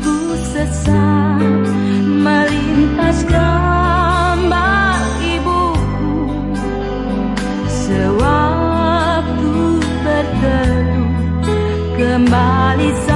ku sesat melintas gambar ibuku sewaktu bertelur kembali.